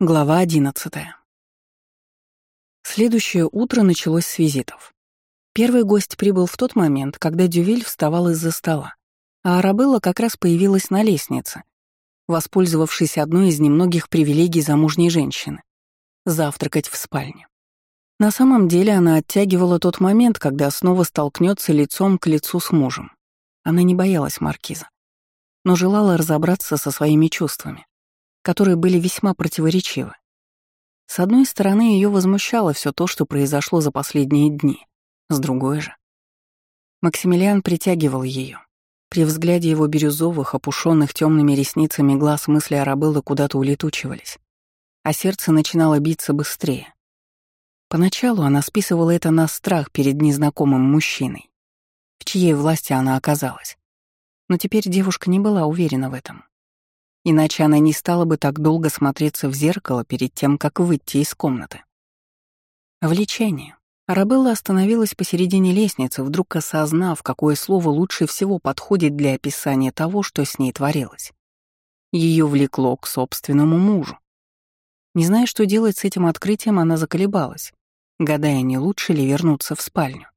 Глава одиннадцатая. Следующее утро началось с визитов. Первый гость прибыл в тот момент, когда Дювиль вставал из-за стола, а Арабелла как раз появилась на лестнице, воспользовавшись одной из немногих привилегий замужней женщины — завтракать в спальне. На самом деле она оттягивала тот момент, когда снова столкнется лицом к лицу с мужем. Она не боялась маркиза, но желала разобраться со своими чувствами которые были весьма противоречивы. С одной стороны, ее возмущало все то, что произошло за последние дни, с другой же. Максимилиан притягивал ее. При взгляде его бирюзовых, опушенных темными ресницами глаз мысли Арабеллы куда-то улетучивались, а сердце начинало биться быстрее. Поначалу она списывала это на страх перед незнакомым мужчиной, в чьей власти она оказалась. Но теперь девушка не была уверена в этом. Иначе она не стала бы так долго смотреться в зеркало перед тем, как выйти из комнаты. Влечение. Арабелла остановилась посередине лестницы, вдруг осознав, какое слово лучше всего подходит для описания того, что с ней творилось. Ее влекло к собственному мужу. Не зная, что делать с этим открытием, она заколебалась, гадая, не лучше ли вернуться в спальню.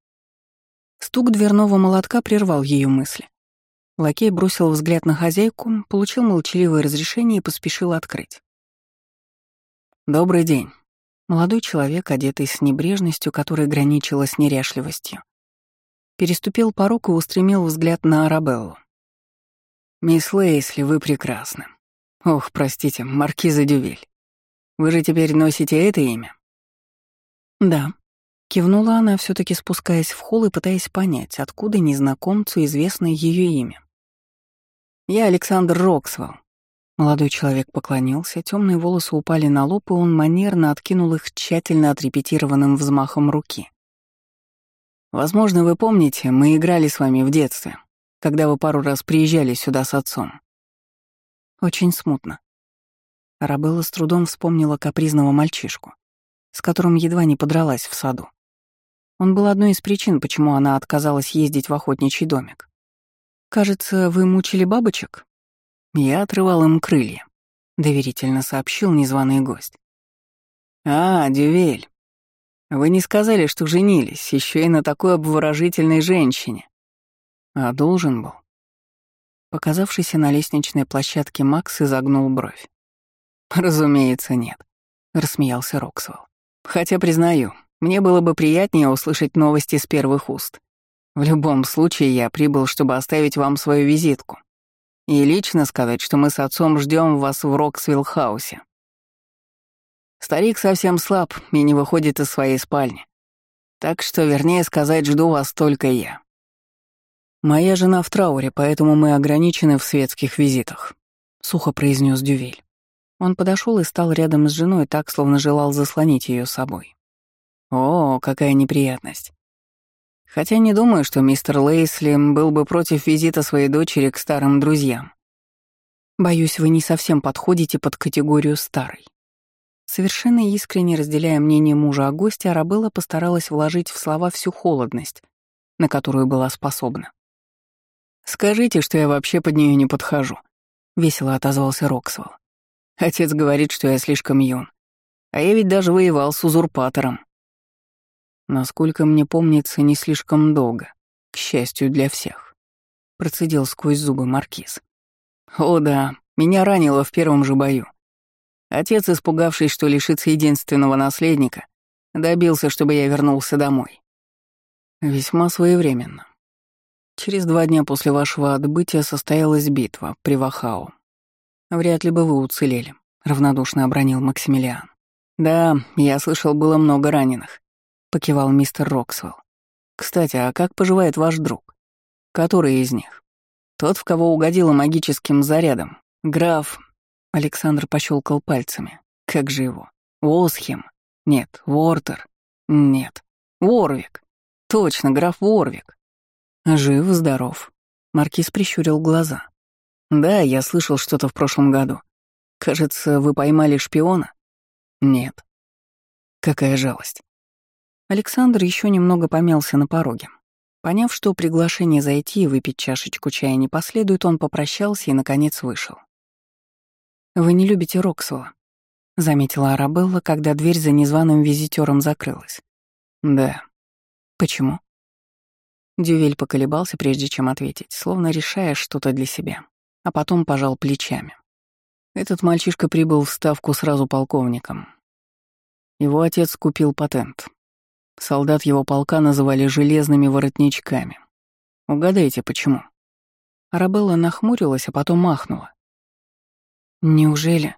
Стук дверного молотка прервал ее мысли. Лакей бросил взгляд на хозяйку, получил молчаливое разрешение и поспешил открыть. «Добрый день». Молодой человек, одетый с небрежностью, которая граничила с неряшливостью, переступил порог и устремил взгляд на Арабеллу. «Мисс Лейсли, вы прекрасны. Ох, простите, маркиза Дювиль. Вы же теперь носите это имя?» «Да», Кивнула она, все таки спускаясь в холл и пытаясь понять, откуда незнакомцу известно ее имя. «Я Александр Роксвелл». Молодой человек поклонился, темные волосы упали на лоб, и он манерно откинул их тщательно отрепетированным взмахом руки. «Возможно, вы помните, мы играли с вами в детстве, когда вы пару раз приезжали сюда с отцом». Очень смутно. Арабелла с трудом вспомнила капризного мальчишку, с которым едва не подралась в саду. Он был одной из причин, почему она отказалась ездить в охотничий домик. «Кажется, вы мучили бабочек?» «Я отрывал им крылья», — доверительно сообщил незваный гость. «А, Дювель, вы не сказали, что женились, еще и на такой обворожительной женщине». «А должен был». Показавшийся на лестничной площадке Макс изогнул бровь. «Разумеется, нет», — рассмеялся Роксвелл. «Хотя, признаю, мне было бы приятнее услышать новости с первых уст. В любом случае, я прибыл, чтобы оставить вам свою визитку. И лично сказать, что мы с отцом ждем вас в Роксвилл-хаусе. Старик совсем слаб и не выходит из своей спальни. Так что, вернее сказать, жду вас только я. Моя жена в трауре, поэтому мы ограничены в светских визитах», — сухо произнес Дювель. Он подошел и стал рядом с женой так, словно желал заслонить ее собой. «О, какая неприятность. Хотя не думаю, что мистер Лейсли был бы против визита своей дочери к старым друзьям. Боюсь, вы не совсем подходите под категорию старой. Совершенно искренне разделяя мнение мужа о госте, Арабелла постаралась вложить в слова всю холодность, на которую была способна. «Скажите, что я вообще под нее не подхожу», — весело отозвался Роксвелл. «Отец говорит, что я слишком юн. А я ведь даже воевал с узурпатором». Насколько мне помнится, не слишком долго, к счастью для всех. Процедил сквозь зубы маркиз. О да, меня ранило в первом же бою. Отец, испугавшись, что лишится единственного наследника, добился, чтобы я вернулся домой. Весьма своевременно. Через два дня после вашего отбытия состоялась битва при Вахау. Вряд ли бы вы уцелели, равнодушно обронил Максимилиан. Да, я слышал, было много раненых покивал мистер Роксвелл. Кстати, а как поживает ваш друг? Который из них? Тот, в кого угодило магическим зарядом. Граф... Александр пощелкал пальцами. Как же его? Уосхем? Нет. Вортер? Нет. Ворвик. Точно, граф Ворвик. Жив, здоров. Маркиз прищурил глаза. Да, я слышал что-то в прошлом году. Кажется, вы поймали шпиона? Нет. Какая жалость. Александр еще немного помялся на пороге. Поняв, что приглашение зайти и выпить чашечку чая не последует, он попрощался и, наконец, вышел. «Вы не любите Роксвелла?» — заметила Арабелла, когда дверь за незваным визитером закрылась. «Да». «Почему?» Дювель поколебался, прежде чем ответить, словно решая что-то для себя, а потом пожал плечами. Этот мальчишка прибыл в Ставку сразу полковником. Его отец купил патент. Солдат его полка называли «железными воротничками». Угадайте, почему? Арабелла нахмурилась, а потом махнула. «Неужели?»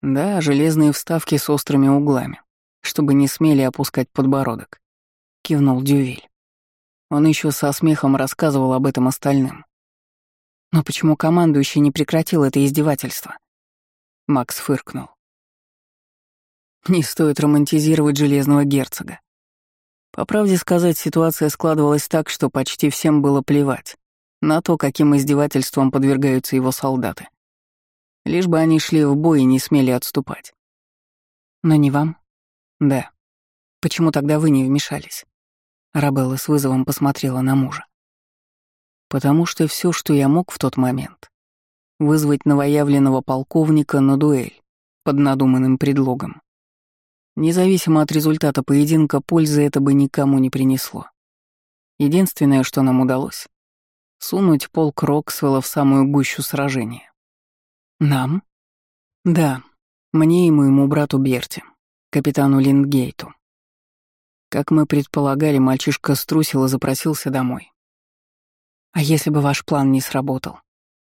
«Да, железные вставки с острыми углами, чтобы не смели опускать подбородок», — кивнул Дювиль. Он еще со смехом рассказывал об этом остальным. Но почему командующий не прекратил это издевательство? Макс фыркнул. Не стоит романтизировать железного герцога. По правде сказать, ситуация складывалась так, что почти всем было плевать на то, каким издевательством подвергаются его солдаты. Лишь бы они шли в бой и не смели отступать. Но не вам? Да. Почему тогда вы не вмешались? Рабелла с вызовом посмотрела на мужа. «Потому что все, что я мог в тот момент, вызвать новоявленного полковника на дуэль под надуманным предлогом. Независимо от результата поединка, пользы это бы никому не принесло. Единственное, что нам удалось — сунуть полк Роксвелла в самую гущу сражения. Нам? Да, мне и моему брату Берти, капитану Линдгейту. Как мы предполагали, мальчишка струсил и запросился домой. А если бы ваш план не сработал?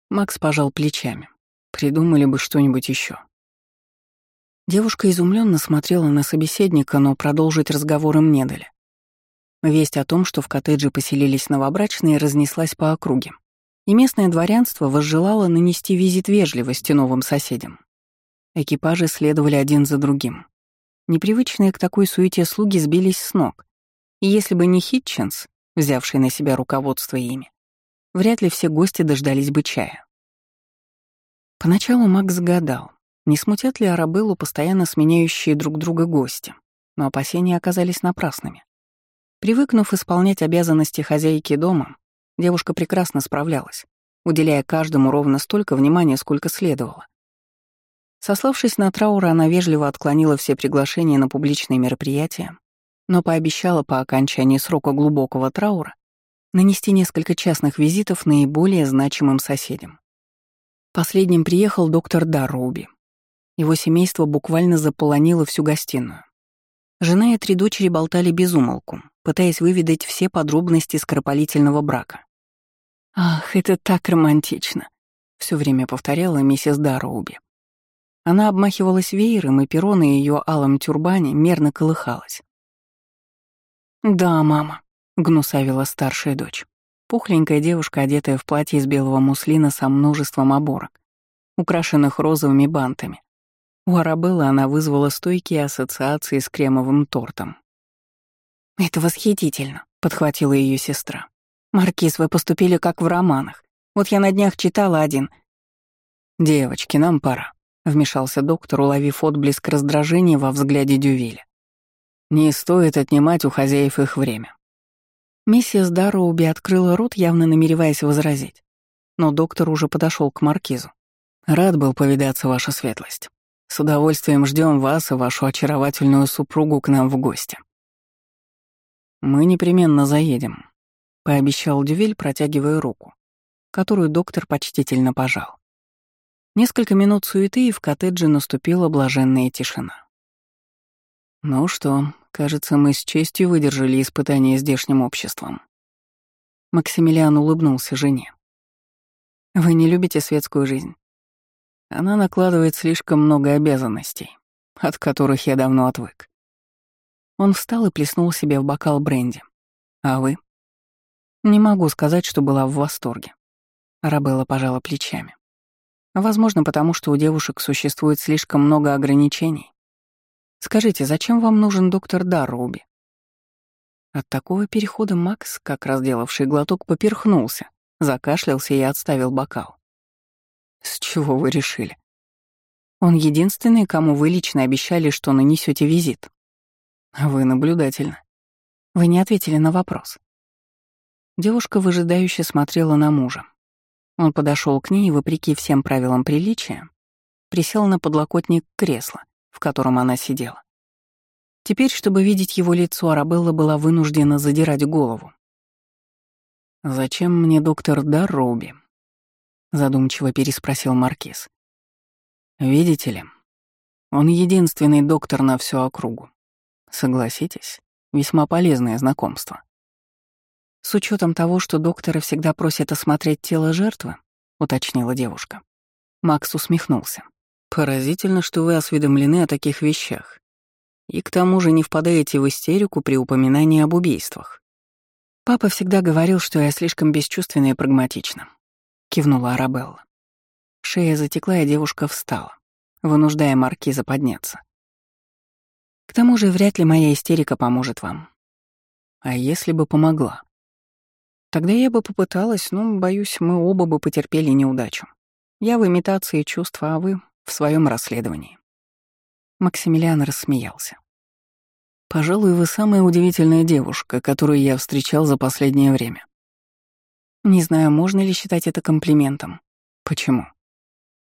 Макс пожал плечами. Придумали бы что-нибудь еще. Девушка изумленно смотрела на собеседника, но продолжить разговор им не дали. Весть о том, что в коттедже поселились новобрачные, разнеслась по округе, и местное дворянство возжелало нанести визит вежливости новым соседям. Экипажи следовали один за другим. Непривычные к такой суете слуги сбились с ног. И если бы не Хитченс, взявший на себя руководство ими, вряд ли все гости дождались бы чая. Поначалу Макс гадал, не смутят ли Арабеллу постоянно сменяющие друг друга гости, но опасения оказались напрасными. Привыкнув исполнять обязанности хозяйки дома, девушка прекрасно справлялась, уделяя каждому ровно столько внимания, сколько следовало. Сославшись на траур, она вежливо отклонила все приглашения на публичные мероприятия, но пообещала по окончании срока глубокого траура нанести несколько частных визитов наиболее значимым соседям. Последним приехал доктор Дарруби. Его семейство буквально заполонило всю гостиную. Жена и три дочери болтали без умолку, пытаясь выведать все подробности скоропалительного брака. «Ах, это так романтично!» — все время повторяла миссис Дарроуби. Она обмахивалась веером, и перо на ее алом тюрбане мерно колыхалось. «Да, мама», — гнусавила старшая дочь. Пухленькая девушка, одетая в платье из белого муслина со множеством оборок, украшенных розовыми бантами. У Арабеллы она вызвала стойкие ассоциации с кремовым тортом. «Это восхитительно», — подхватила ее сестра. «Маркиз, вы поступили как в романах. Вот я на днях читала один». «Девочки, нам пора», вмешался доктор, уловив отблеск раздражения во взгляде Дювиля. «Не стоит отнимать у хозяев их время». Миссис Дарроуби открыла рот, явно намереваясь возразить. Но доктор уже подошел к маркизу. «Рад был повидаться, ваша светлость. С удовольствием ждем вас и вашу очаровательную супругу к нам в гости». «Мы непременно заедем», — пообещал Дювиль, протягивая руку, которую доктор почтительно пожал. Несколько минут суеты, и в коттедже наступила блаженная тишина. Ну что, кажется, мы с честью выдержали испытание здешним обществом. Максимилиан улыбнулся жене. Вы не любите светскую жизнь? Она накладывает слишком много обязанностей, от которых я давно отвык. Он встал и плеснул себе в бокал бренди. А вы? Не могу сказать, что была в восторге. Арабелла пожала плечами. Возможно, потому что у девушек существует слишком много ограничений. Скажите, зачем вам нужен доктор Дарруби? От такого перехода Макс, как раз делавший глоток, поперхнулся, закашлялся и отставил бокал. С чего вы решили? Он единственный, кому вы лично обещали, что нанесете визит. Вы наблюдательны. Вы не ответили на вопрос. Девушка выжидающе смотрела на мужа. Он подошел к ней и, вопреки всем правилам приличия, присел на подлокотник кресла в котором она сидела. Теперь, чтобы видеть его лицо, Арабелла была вынуждена задирать голову. «Зачем мне доктор Дарроуби?» — задумчиво переспросил Маркиз. «Видите ли, он единственный доктор на всю округу. Согласитесь, весьма полезное знакомство. С учетом того, что докторы всегда просят осмотреть тело жертвы, уточнила девушка. Макс усмехнулся. Поразительно, что вы осведомлены о таких вещах. И к тому же не впадаете в истерику при упоминании об убийствах. Папа всегда говорил, что я слишком бесчувственна и прагматична. Кивнула Арабелла. Шея затекла, и девушка встала, вынуждая маркиза подняться. К тому же вряд ли моя истерика поможет вам. А если бы помогла? Тогда я бы попыталась, но, боюсь, мы оба бы потерпели неудачу. Я в имитации чувства, а вы в своем расследовании. Максимилиан рассмеялся. «Пожалуй, вы самая удивительная девушка, которую я встречал за последнее время. Не знаю, можно ли считать это комплиментом. Почему?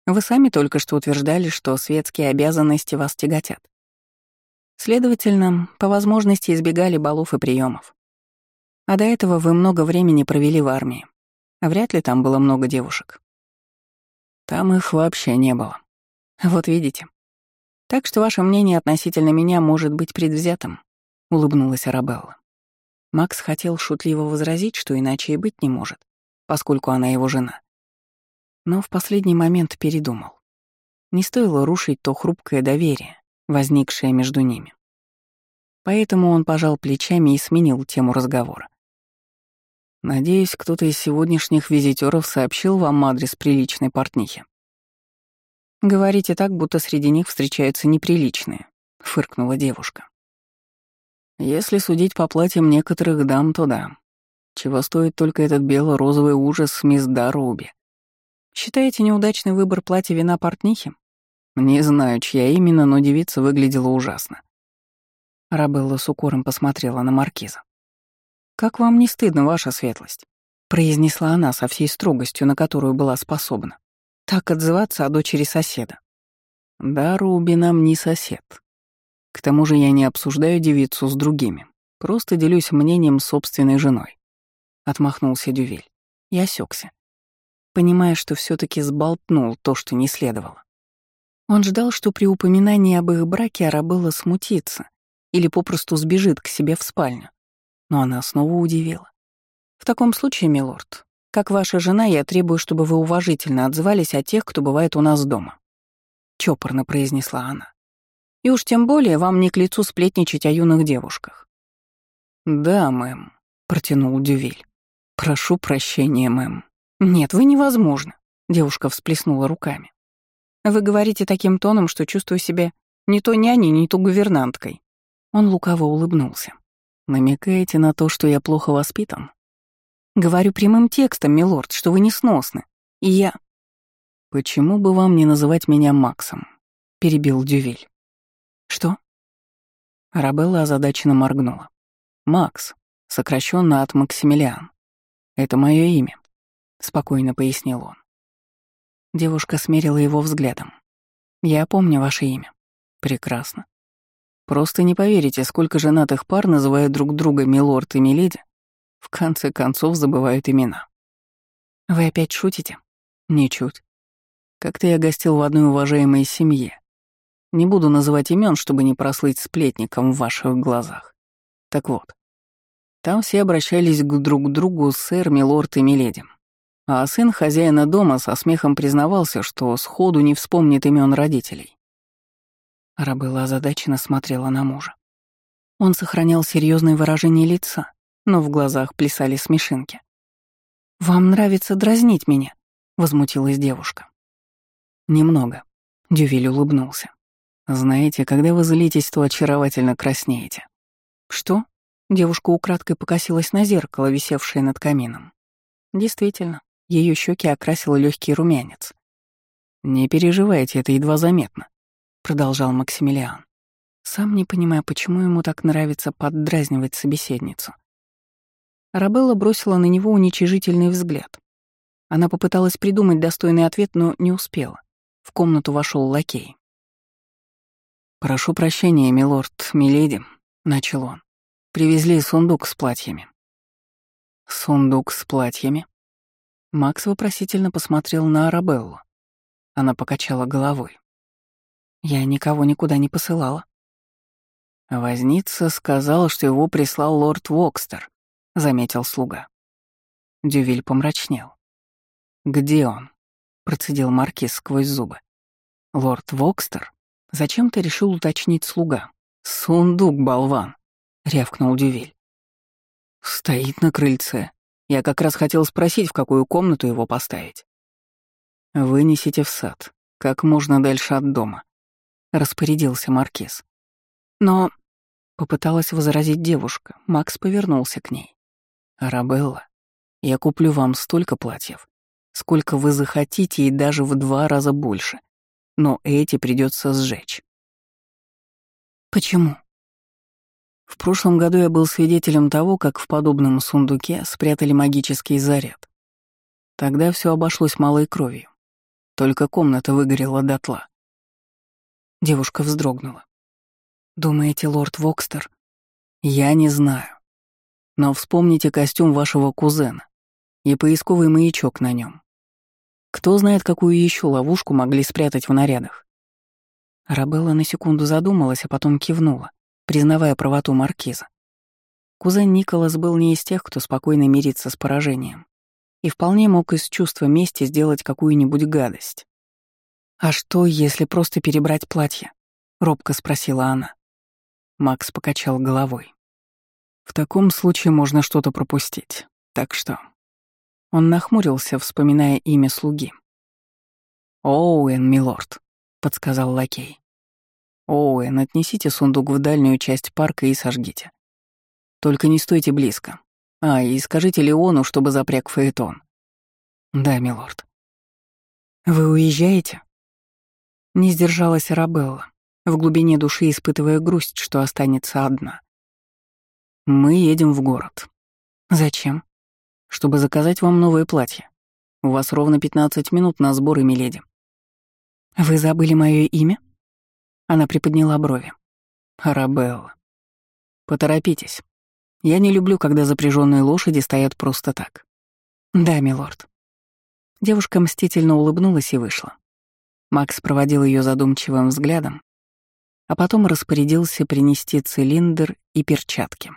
Вы сами только что утверждали, что светские обязанности вас тяготят. Следовательно, по возможности избегали балов и приемов. А до этого вы много времени провели в армии. Вряд ли там было много девушек. Там их вообще не было. Вот видите. Так что ваше мнение относительно меня может быть предвзятым, улыбнулась Арабелла. Макс хотел шутливо возразить, что иначе и быть не может, поскольку она его жена. Но в последний момент передумал. Не стоило рушить то хрупкое доверие, возникшее между ними. Поэтому он пожал плечами и сменил тему разговора. Надеюсь, кто-то из сегодняшних визитеров сообщил вам адрес приличной портнихи. Говорите так, будто среди них встречаются неприличные, фыркнула девушка. Если судить по платьям некоторых дам, то да. Чего стоит только этот бело-розовый ужас мисс Даруби. Считаете неудачный выбор платья вина портнихи? Не знаю, чья именно, но девица выглядела ужасно. Рабелла с укором посмотрела на маркиза. «Как вам не стыдно, ваша светлость?» — произнесла она со всей строгостью, на которую была способна. «Так отзываться о дочери соседа». «Да, Руби нам не сосед. К тому же я не обсуждаю девицу с другими, просто делюсь мнением собственной женой», — отмахнулся Дювель. Я осекся, понимая, что все таки сболтнул то, что не следовало. Он ждал, что при упоминании об их браке Арабелла смутится или попросту сбежит к себе в спальню. Но она снова удивила. «В таком случае, милорд, как ваша жена, я требую, чтобы вы уважительно отзывались о тех, кто бывает у нас дома», — чопорно произнесла она. «И уж тем более вам не к лицу сплетничать о юных девушках». «Да, мэм», — протянул Дювиль. «Прошу прощения, мэм». «Нет, вы невозможно», — девушка всплеснула руками. «Вы говорите таким тоном, что чувствую себя не то няней, не то гувернанткой». Он лукаво улыбнулся. Намекаете на то, что я плохо воспитан? Говорю прямым текстом, милорд, что вы несносны. И я... Почему бы вам не называть меня Максом? Перебил Дювиль. Что? Арабелла озадаченно моргнула. Макс, сокращенно от Максимилиан. Это мое имя, спокойно пояснил он. Девушка смерила его взглядом. Я помню ваше имя. Прекрасно. Просто не поверите, сколько женатых пар называют друг друга милорд и миледи, в конце концов забывают имена. Вы опять шутите? Ничуть. Как-то я гостил в одной уважаемой семье. Не буду называть имен, чтобы не прослыть сплетником в ваших глазах. Так вот, там все обращались к друг другу сэр, милорд и миледи. А сын хозяина дома со смехом признавался, что сходу не вспомнит имен родителей. Арабелла озадаченно смотрела на мужа. Он сохранял серьезное выражение лица, но в глазах плясали смешинки. «Вам нравится дразнить меня?» — возмутилась девушка. «Немного», — Дювиль улыбнулся. «Знаете, когда вы злитесь, то очаровательно краснеете». «Что?» — девушка украдкой покосилась на зеркало, висевшее над камином. Действительно, ее щеки окрасил легкий румянец. «Не переживайте, это едва заметно продолжал Максимилиан, сам не понимая, почему ему так нравится поддразнивать собеседницу. Арабелла бросила на него уничижительный взгляд. Она попыталась придумать достойный ответ, но не успела. В комнату вошел лакей. «Прошу прощения, милорд, миледи», — начал он. «Привезли сундук с платьями». «Сундук с платьями?» Макс вопросительно посмотрел на Арабеллу. Она покачала головой. «Я никого никуда не посылала». «Возница сказал, что его прислал лорд Вокстер», — заметил слуга. Дювиль помрачнел. «Где он?» — процедил Маркиз сквозь зубы. «Лорд Вокстер? Зачем ты решил уточнить слуга?» «Сундук, болван!» — рявкнул Дювиль. «Стоит на крыльце. Я как раз хотел спросить, в какую комнату его поставить». «Вынесите в сад, как можно дальше от дома», — распорядился Маркиз. «Но...» — попыталась возразить девушка. Макс повернулся к ней. «Арабелла, я куплю вам столько платьев, сколько вы захотите и даже в два раза больше. Но эти придется сжечь. Почему? В прошлом году я был свидетелем того, как в подобном сундуке спрятали магический заряд. Тогда все обошлось малой кровью. Только комната выгорела дотла. Девушка вздрогнула. «Думаете, лорд Вокстер?» «Я не знаю. Но вспомните костюм вашего кузена и поисковый маячок на нем. Кто знает, какую еще ловушку могли спрятать в нарядах? Рабелла на секунду задумалась, а потом кивнула, признавая правоту маркиза. Кузен Николас был не из тех, кто спокойно мирится с поражением, и вполне мог из чувства мести сделать какую-нибудь гадость. «А что, если просто перебрать платье?» — робко спросила она. Макс покачал головой. «В таком случае можно что-то пропустить, так что он нахмурился, вспоминая имя слуги. «Оуэн, милорд», — подсказал лакей. «Оуэн, отнесите сундук в дальнюю часть парка и сожгите. Только не стойте близко. А, и скажите Леону, чтобы запряг фаэтон». «Да, милорд». «Вы уезжаете?» Не сдержалась Арабелла, в глубине души испытывая грусть, что останется одна. «Мы едем в город». «Зачем?» Чтобы заказать вам новое платье. У вас ровно 15 минут на сборы, миледи». «Вы забыли мое имя?» Она приподняла брови. «Арабелла. Поторопитесь. Я не люблю, когда запряженные лошади стоят просто так». «Да, милорд». Девушка мстительно улыбнулась и вышла. Макс проводил ее задумчивым взглядом, а потом распорядился принести цилиндр и перчатки.